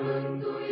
mântuiește.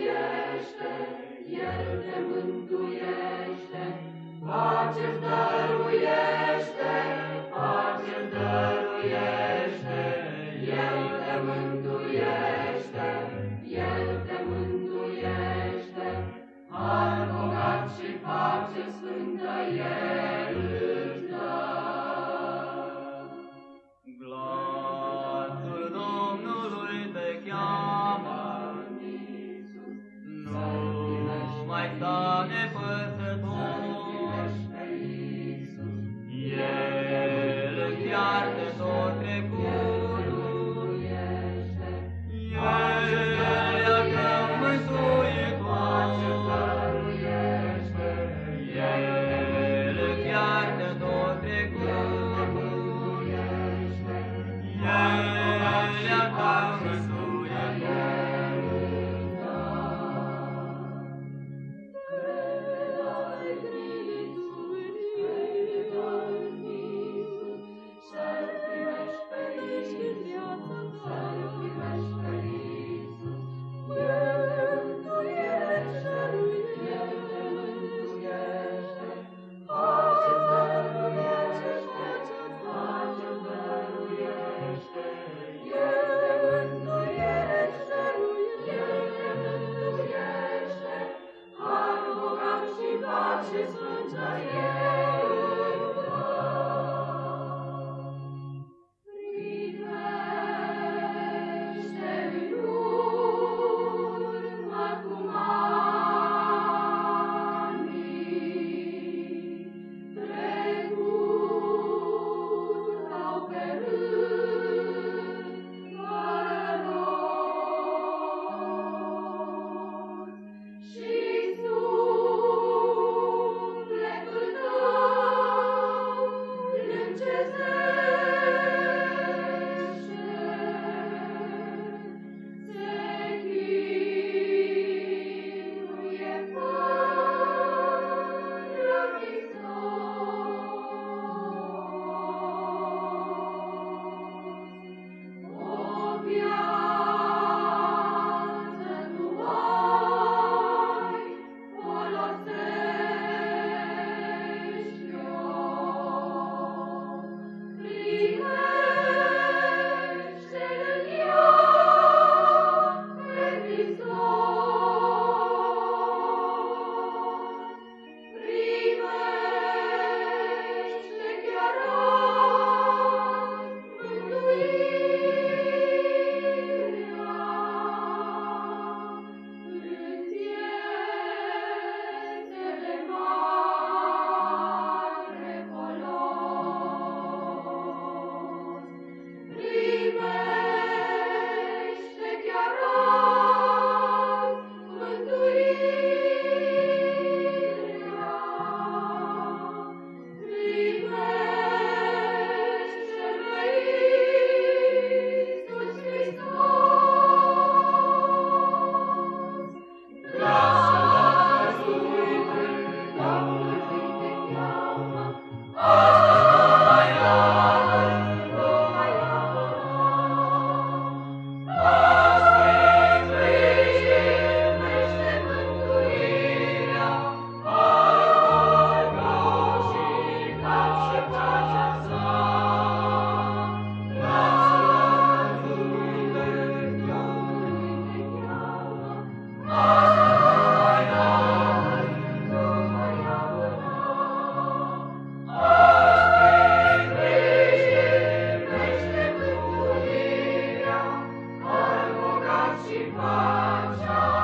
arms